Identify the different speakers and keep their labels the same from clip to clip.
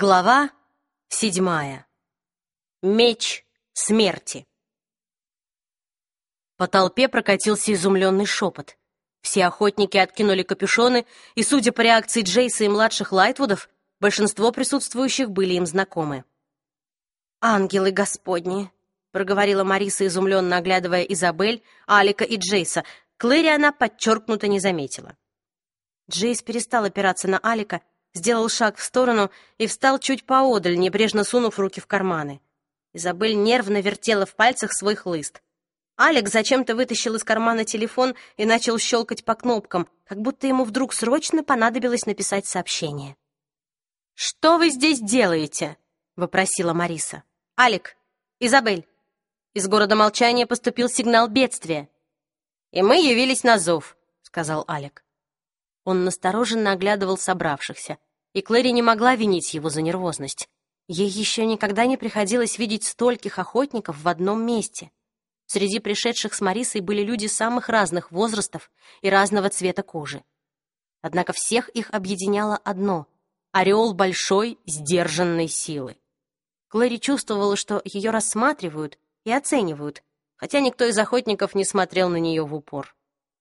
Speaker 1: Глава седьмая. Меч смерти. По толпе прокатился изумленный шепот. Все охотники откинули капюшоны, и, судя по реакции Джейса и младших Лайтвудов, большинство присутствующих были им знакомы. «Ангелы Господни!» — проговорила Мариса, изумленно оглядывая Изабель, Алика и Джейса. Клэри она подчеркнуто не заметила. Джейс перестал опираться на Алика сделал шаг в сторону и встал чуть поодаль, небрежно сунув руки в карманы. Изабель нервно вертела в пальцах свой хлыст. Алек зачем-то вытащил из кармана телефон и начал щелкать по кнопкам, как будто ему вдруг срочно понадобилось написать сообщение. «Что вы здесь делаете?» — вопросила Мариса. «Алек, Изабель». Из города молчания поступил сигнал бедствия. «И мы явились на зов», — сказал Алек. Он настороженно оглядывал собравшихся и Клэри не могла винить его за нервозность. Ей еще никогда не приходилось видеть стольких охотников в одном месте. Среди пришедших с Марисой были люди самых разных возрастов и разного цвета кожи. Однако всех их объединяло одно — ореол большой, сдержанной силы. Клэри чувствовала, что ее рассматривают и оценивают, хотя никто из охотников не смотрел на нее в упор.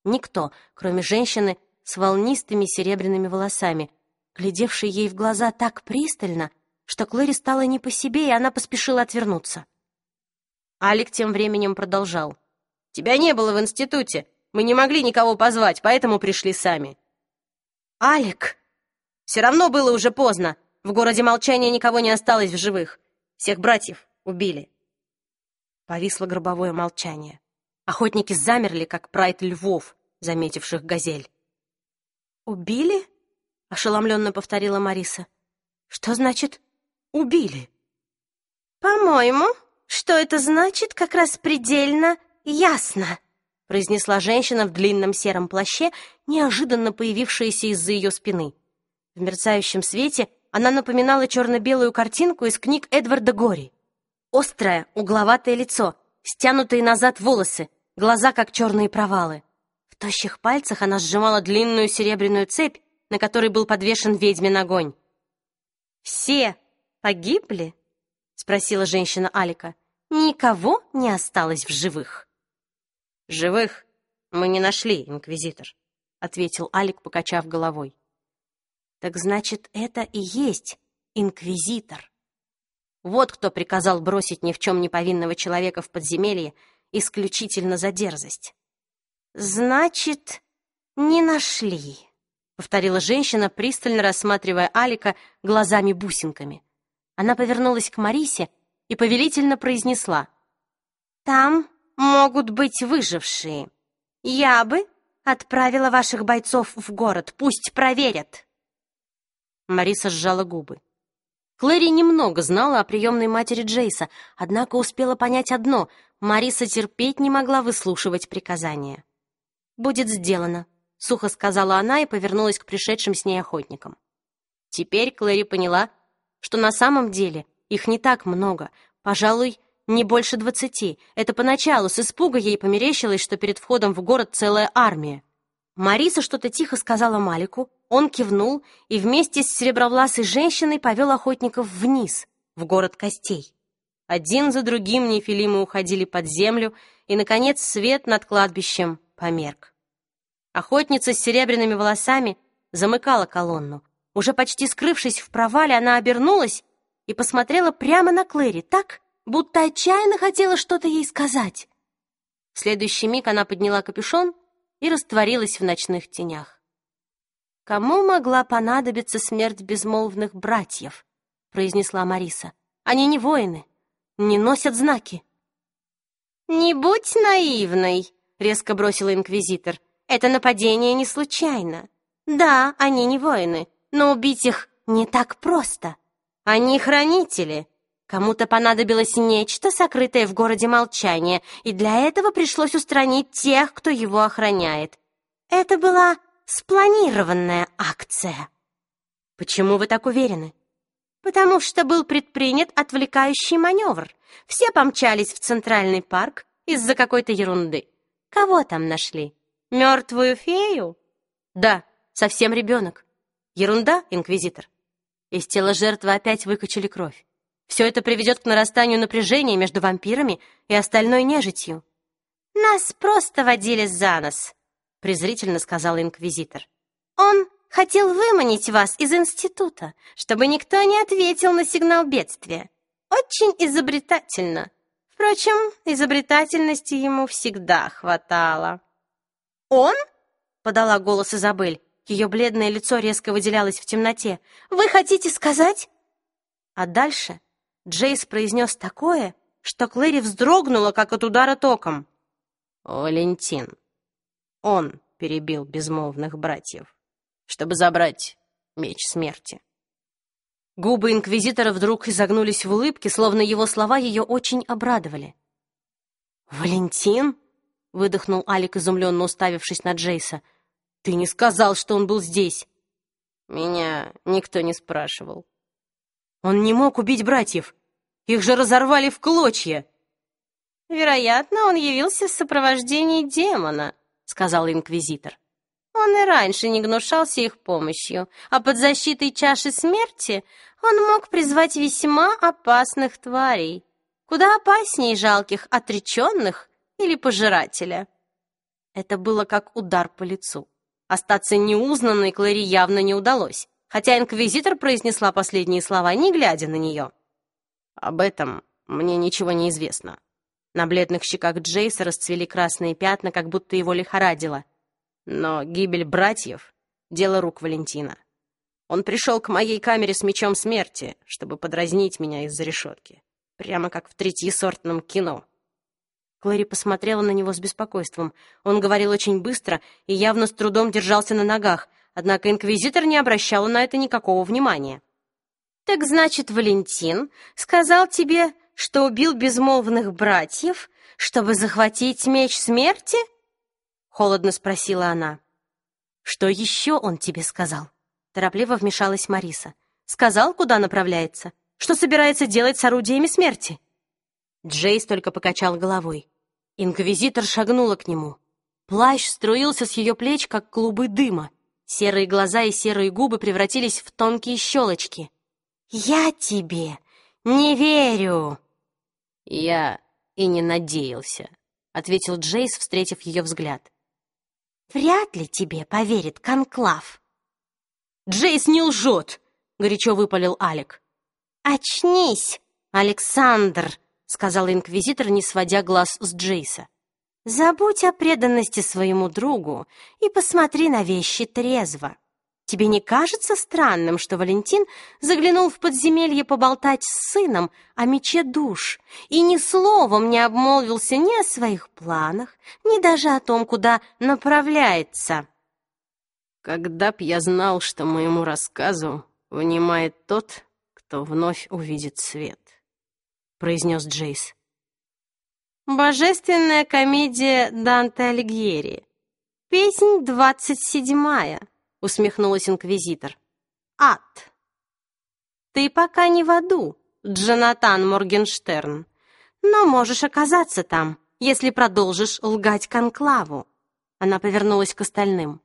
Speaker 1: Никто, кроме женщины с волнистыми серебряными волосами, глядевший ей в глаза так пристально, что Клэри стало не по себе, и она поспешила отвернуться. Алик тем временем продолжал. «Тебя не было в институте. Мы не могли никого позвать, поэтому пришли сами». «Алик!» «Все равно было уже поздно. В городе молчания никого не осталось в живых. Всех братьев убили». Повисло гробовое молчание. Охотники замерли, как прайд львов, заметивших газель. «Убили?» — ошеломленно повторила Мариса. «Что значит «убили»?» «По-моему, что это значит, как раз предельно ясно», произнесла женщина в длинном сером плаще, неожиданно появившаяся из-за ее спины. В мерцающем свете она напоминала черно-белую картинку из книг Эдварда Гори. Острое, угловатое лицо, стянутые назад волосы, глаза как черные провалы. В тощих пальцах она сжимала длинную серебряную цепь, на которой был подвешен ведьмин огонь. «Все погибли?» — спросила женщина Алика. «Никого не осталось в живых». «Живых мы не нашли, инквизитор», — ответил Алик, покачав головой. «Так значит, это и есть инквизитор. Вот кто приказал бросить ни в чем не повинного человека в подземелье исключительно за дерзость». «Значит, не нашли», повторила женщина, пристально рассматривая Алика глазами-бусинками. Она повернулась к Марисе и повелительно произнесла. «Там могут быть выжившие. Я бы отправила ваших бойцов в город, пусть проверят». Мариса сжала губы. Клэри немного знала о приемной матери Джейса, однако успела понять одно — Мариса терпеть не могла выслушивать приказания. «Будет сделано», — сухо сказала она и повернулась к пришедшим с ней охотникам. Теперь Клэри поняла, что на самом деле их не так много, пожалуй, не больше двадцати. Это поначалу с испуга ей померещилось, что перед входом в город целая армия. Мариса что-то тихо сказала Малику, он кивнул и вместе с серебровласой женщиной повел охотников вниз, в город костей. Один за другим нефилимы уходили под землю, и, наконец, свет над кладбищем померк. Охотница с серебряными волосами замыкала колонну. Уже почти скрывшись в провале, она обернулась и посмотрела прямо на Клэри так, будто отчаянно хотела что-то ей сказать. В следующий миг она подняла капюшон и растворилась в ночных тенях. «Кому могла понадобиться смерть безмолвных братьев?» — произнесла Мариса. «Они не воины, не носят знаки». «Не будь наивной», — резко бросила инквизитор. Это нападение не случайно. Да, они не воины, но убить их не так просто. Они хранители. Кому-то понадобилось нечто, сокрытое в городе молчания, и для этого пришлось устранить тех, кто его охраняет. Это была спланированная акция. Почему вы так уверены? Потому что был предпринят отвлекающий маневр. Все помчались в Центральный парк из-за какой-то ерунды. Кого там нашли? Мертвую фею? Да, совсем ребенок. Ерунда, инквизитор. Из тела жертвы опять выкачали кровь. Все это приведет к нарастанию напряжения между вампирами и остальной нежитью. «Нас просто водили за нос», — презрительно сказал инквизитор. «Он хотел выманить вас из института, чтобы никто не ответил на сигнал бедствия. Очень изобретательно. Впрочем, изобретательности ему всегда хватало». «Он?» — подала голос Изабель. Ее бледное лицо резко выделялось в темноте. «Вы хотите сказать?» А дальше Джейс произнес такое, что Клэри вздрогнула, как от удара током.
Speaker 2: «Валентин, он перебил безмолвных братьев, чтобы забрать меч смерти».
Speaker 1: Губы инквизитора вдруг изогнулись в улыбке, словно его слова ее очень обрадовали. «Валентин?» — выдохнул Алик, изумленно уставившись на Джейса. «Ты не сказал, что он был здесь!»
Speaker 2: «Меня никто не спрашивал»,
Speaker 1: он не мог убить братьев. Их же разорвали в клочья.
Speaker 3: Вероятно, он явился в сопровождении демона, сказал инквизитор. Он и раньше не гнушался их помощью, а под защитой чаши смерти он мог призвать весьма опасных тварей, куда опаснее жалких отреченных или пожирателя.
Speaker 1: Это было как удар по лицу. Остаться неузнанной Клэри явно не удалось хотя инквизитор произнесла последние слова, не глядя на нее.
Speaker 2: «Об этом мне ничего не известно».
Speaker 1: На бледных щеках Джейса расцвели красные пятна, как будто его лихорадило.
Speaker 2: Но гибель братьев — дело рук Валентина. Он пришел к моей камере с мечом смерти, чтобы подразнить меня из-за решетки. Прямо как в третьесортном кино.
Speaker 1: Клэри посмотрела на него с беспокойством. Он говорил очень быстро и явно с трудом держался на ногах, Однако инквизитор не обращал на это никакого внимания.
Speaker 3: «Так значит, Валентин сказал тебе, что убил безмолвных братьев, чтобы захватить меч смерти?»
Speaker 1: Холодно спросила она. «Что еще он тебе сказал?» Торопливо вмешалась Мариса. «Сказал, куда направляется? Что собирается делать с орудиями смерти?» Джейс только покачал головой. Инквизитор шагнула к нему. Плащ струился с ее плеч, как клубы дыма. Серые глаза и серые губы превратились в тонкие щелочки.
Speaker 3: «Я тебе не верю!»
Speaker 2: «Я и не надеялся», — ответил Джейс, встретив ее взгляд.
Speaker 3: «Вряд ли тебе поверит Конклав».
Speaker 1: «Джейс не лжет!» — горячо выпалил Алек.
Speaker 3: «Очнись, Александр!»
Speaker 1: — сказал инквизитор, не сводя глаз с Джейса.
Speaker 3: Забудь о преданности своему другу и посмотри на вещи трезво. Тебе не кажется странным, что Валентин заглянул в подземелье поболтать с сыном о мече душ и ни словом не обмолвился ни о своих планах, ни даже о том, куда направляется?
Speaker 2: Когда б я знал, что моему рассказу внимает тот, кто вновь увидит свет, произнес Джейс.
Speaker 3: Божественная комедия Данте Алигьери. Песнь двадцать седьмая, усмехнулась инквизитор. Ад. Ты пока не в аду, Джонатан Моргенштерн, но можешь оказаться там, если продолжишь лгать конклаву. Она повернулась к остальным.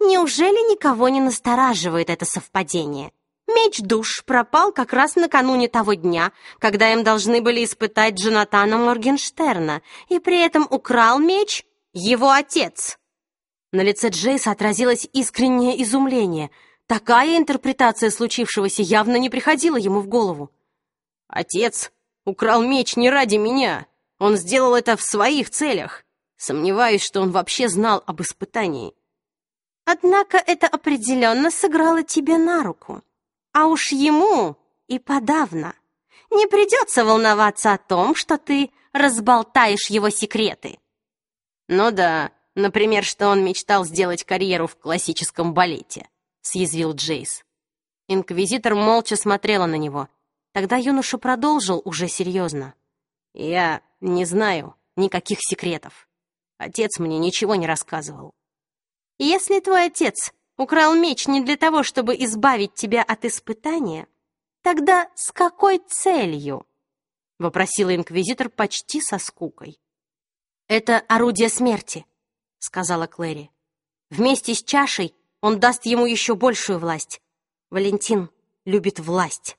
Speaker 3: Неужели никого не настораживает это совпадение? Меч душ пропал как раз накануне того дня, когда им должны были испытать Джонатана Моргенштерна, и при этом украл меч его отец. На лице Джейса отразилось искреннее изумление. Такая интерпретация случившегося явно не приходила ему в голову.
Speaker 2: «Отец украл меч не ради меня. Он сделал это в своих целях. Сомневаюсь, что он вообще знал об испытании».
Speaker 3: «Однако это определенно сыграло тебе на руку», а уж ему и подавно. Не придется волноваться о том, что ты разболтаешь его секреты.
Speaker 2: Ну да, например, что он мечтал сделать карьеру в классическом балете, съязвил Джейс. Инквизитор молча смотрела на него. Тогда юноша продолжил уже серьезно. «Я не знаю никаких секретов. Отец мне ничего не рассказывал».
Speaker 3: «Если твой отец украл меч не для того, чтобы избавить тебя от испытания, тогда с какой целью?» — вопросила инквизитор почти со скукой.
Speaker 1: «Это орудие смерти», — сказала Клэри. «Вместе с чашей он даст ему еще большую власть. Валентин, любит власть.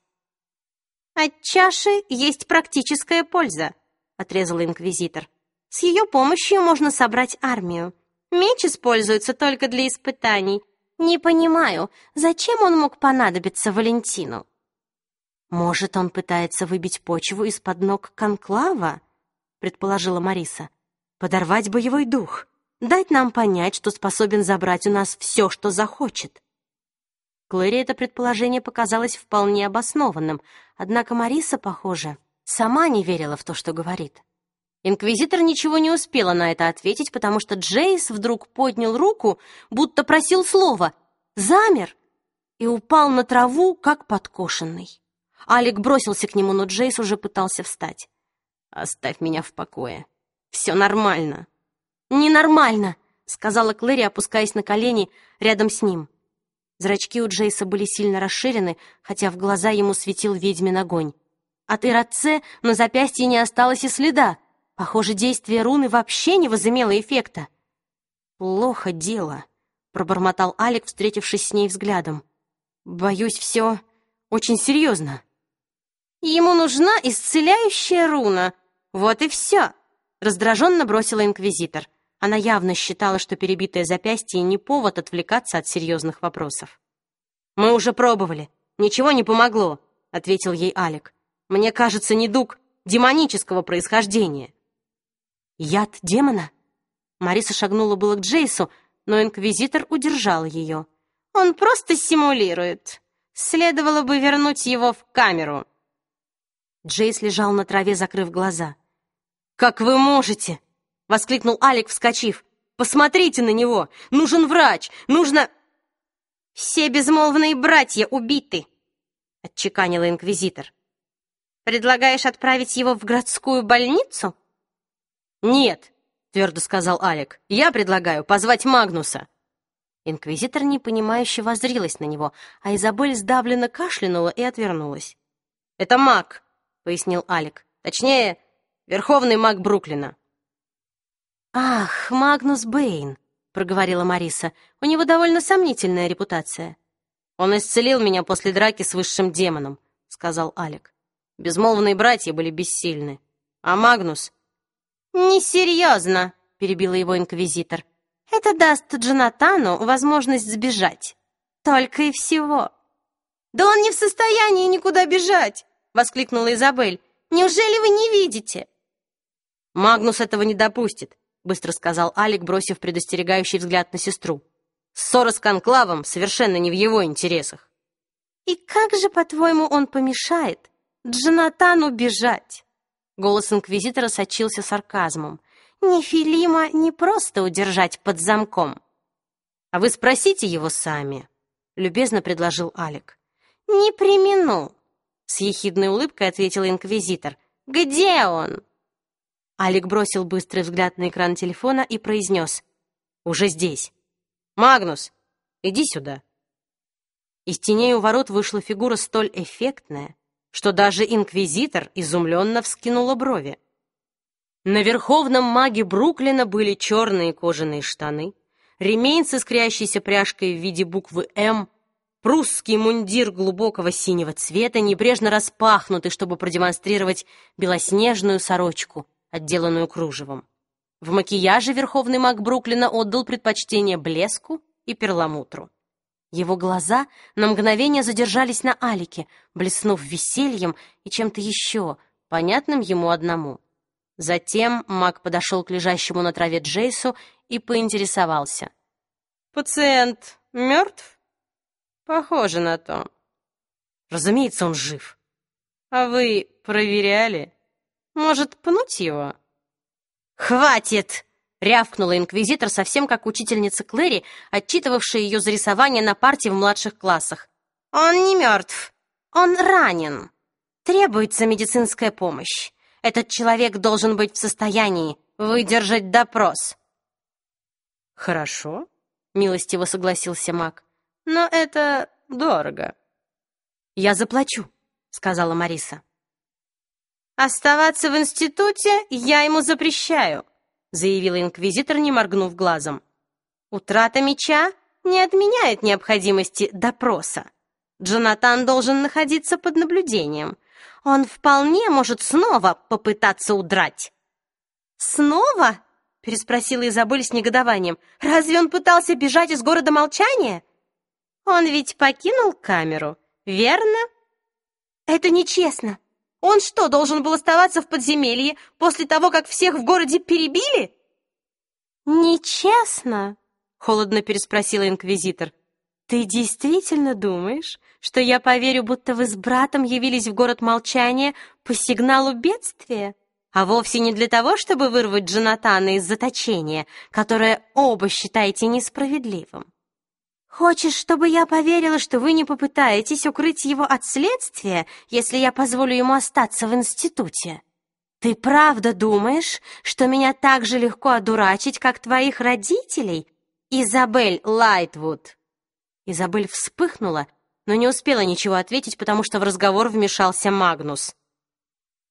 Speaker 3: «От чаши есть практическая польза», — отрезал инквизитор. «С ее помощью можно собрать армию. Меч используется только для испытаний. Не понимаю, зачем он мог понадобиться Валентину?»
Speaker 1: «Может, он пытается выбить почву из-под ног Конклава?» — предположила Мариса. «Подорвать боевой дух, дать нам понять, что способен забрать у нас все, что захочет». Клэри это предположение показалось вполне обоснованным, однако Мариса, похоже, сама не верила в то, что говорит. Инквизитор ничего не успела на это ответить, потому что Джейс вдруг поднял руку, будто просил слова, замер и упал на траву, как подкошенный. Алик бросился к нему, но Джейс уже пытался встать. «Оставь меня в покое. Все нормально». «Ненормально», — сказала Клэри, опускаясь на колени рядом с ним. Зрачки у Джейса были сильно расширены, хотя в глаза ему светил ведьмин огонь. От Иротце на запястье не осталось и следа. Похоже, действие руны вообще не возымело эффекта. «Плохо дело», — пробормотал Алик, встретившись с ней взглядом. «Боюсь, все очень серьезно».
Speaker 3: «Ему нужна исцеляющая руна. Вот и все», — раздраженно бросила инквизитор. Она явно считала, что перебитое запястье не повод отвлекаться от серьезных вопросов.
Speaker 1: «Мы уже пробовали. Ничего не помогло», — ответил ей Алик. «Мне кажется, недуг демонического происхождения». «Яд демона?» Мариса шагнула было к Джейсу, но инквизитор удержал ее.
Speaker 3: «Он просто симулирует. Следовало бы вернуть его в камеру».
Speaker 1: Джейс лежал на траве, закрыв глаза. «Как вы можете?» — воскликнул Алик, вскочив. «Посмотрите на него! Нужен врач! Нужно...»
Speaker 3: «Все безмолвные братья убиты!» — отчеканила инквизитор. «Предлагаешь отправить его в городскую больницу?»
Speaker 1: «Нет», — твердо сказал Алик. «Я предлагаю позвать Магнуса». Инквизитор непонимающе воззрилась на него, а Изабель сдавленно кашлянула и отвернулась. «Это маг», — пояснил Алик. «Точнее, верховный маг Бруклина».
Speaker 3: «Ах, Магнус Бэйн», — проговорила Мариса. «У него довольно сомнительная репутация».
Speaker 1: «Он исцелил меня после драки с высшим демоном», — сказал Алек. «Безмолвные братья были бессильны. А Магнус...»
Speaker 3: «Несерьезно», — перебила его инквизитор. «Это даст Джонатану возможность сбежать. Только и всего». «Да он не в состоянии никуда бежать!» — воскликнула Изабель. «Неужели вы не видите?»
Speaker 1: «Магнус этого не допустит быстро сказал Алик, бросив предостерегающий взгляд на сестру. Ссора с Конклавом совершенно не в его интересах.
Speaker 3: «И как же, по-твоему, он помешает Джонатану бежать?»
Speaker 1: Голос инквизитора сочился сарказмом.
Speaker 3: «Нефилима не просто удержать под замком».
Speaker 1: «А вы спросите его сами», — любезно предложил Алик.
Speaker 3: «Не примену», — с ехидной улыбкой ответил инквизитор. «Где он?»
Speaker 1: Алик бросил быстрый взгляд на экран телефона и произнес. «Уже здесь. Магнус, иди сюда». Из теней у ворот вышла фигура столь эффектная, что даже инквизитор изумленно вскинула брови. На верховном маге Бруклина были черные кожаные штаны, ремень с искрящейся пряжкой в виде буквы «М», прусский мундир глубокого синего цвета, небрежно распахнутый, чтобы продемонстрировать белоснежную сорочку — отделанную кружевом. В макияже верховный маг Бруклина отдал предпочтение блеску и перламутру. Его глаза на мгновение задержались на Алике, блеснув весельем и чем-то еще, понятным ему одному. Затем маг подошел к лежащему на траве Джейсу и поинтересовался.
Speaker 3: «Пациент мертв?» «Похоже на то».
Speaker 1: «Разумеется, он жив».
Speaker 3: «А вы проверяли?» Может, пнуть его?»
Speaker 1: «Хватит!» — рявкнула инквизитор, совсем как учительница Клэри, отчитывавшая ее за рисование на парте в младших классах.
Speaker 3: «Он не мертв. Он ранен. Требуется медицинская помощь. Этот человек должен быть в состоянии выдержать допрос».
Speaker 1: «Хорошо», — милостиво согласился маг.
Speaker 3: «Но это дорого».
Speaker 1: «Я заплачу», — сказала Мариса.
Speaker 3: «Оставаться в институте я ему запрещаю», заявила инквизитор, не моргнув глазом. «Утрата меча не отменяет необходимости допроса». Джонатан должен находиться под наблюдением. Он вполне может снова попытаться удрать. «Снова?» — переспросила Изабель с негодованием. «Разве он пытался бежать из города молчания?» «Он ведь покинул камеру, верно?» «Это нечестно. Он что, должен был оставаться в подземелье после того, как всех в городе перебили?» «Нечестно?» — холодно переспросила инквизитор. «Ты действительно думаешь, что я поверю, будто вы с братом явились в город молчания по сигналу бедствия, а вовсе не для того, чтобы вырвать Джонатана из заточения, которое оба считаете несправедливым? Хочешь, чтобы я поверила, что вы не попытаетесь укрыть его от следствия, если я позволю ему остаться в институте? Ты правда думаешь, что меня так же легко одурачить, как твоих родителей, Изабель Лайтвуд?» Изабель вспыхнула но не успела ничего ответить, потому что в разговор вмешался Магнус.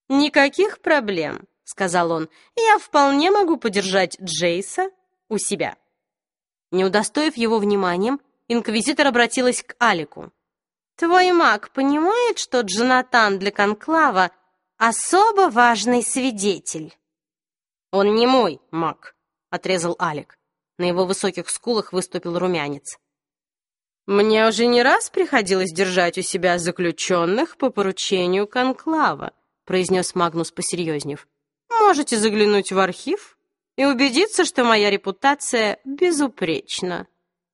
Speaker 3: «Никаких проблем», — сказал он. «Я вполне могу подержать Джейса у себя». Не удостоив его вниманием, инквизитор обратилась к Алику. «Твой маг понимает, что Джонатан для Конклава особо важный свидетель?» «Он не мой маг», — отрезал Алик. На его высоких скулах выступил румянец. Мне уже не раз приходилось держать у себя заключенных по поручению конклава, произнес Магнус посерьезнев. Можете заглянуть в архив и убедиться, что моя репутация безупречна.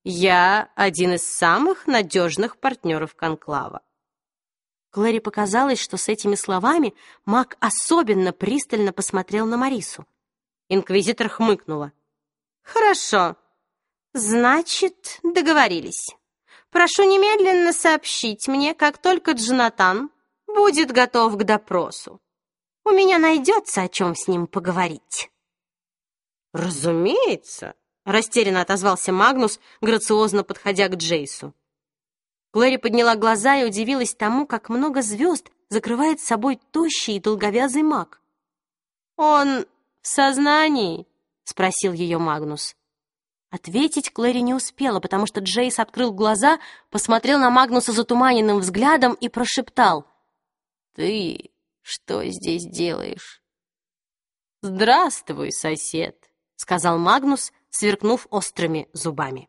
Speaker 3: Я один из самых надежных партнеров конклава. Клэри показалось, что с этими словами маг особенно пристально посмотрел на Марису. Инквизитор хмыкнула. «Хорошо. Значит, договорились». Прошу немедленно сообщить мне, как только Джонатан будет готов к допросу. У меня найдется о чем с ним поговорить». «Разумеется», — растерянно отозвался Магнус, грациозно подходя к Джейсу. Глэри подняла глаза и удивилась тому, как много звезд закрывает собой тощий и долговязый маг. «Он в сознании?» — спросил ее Магнус. Ответить Клэри не успела, потому что Джейс открыл глаза, посмотрел на Магнуса затуманенным взглядом и прошептал. «Ты что здесь делаешь?» «Здравствуй, сосед», — сказал Магнус, сверкнув острыми зубами.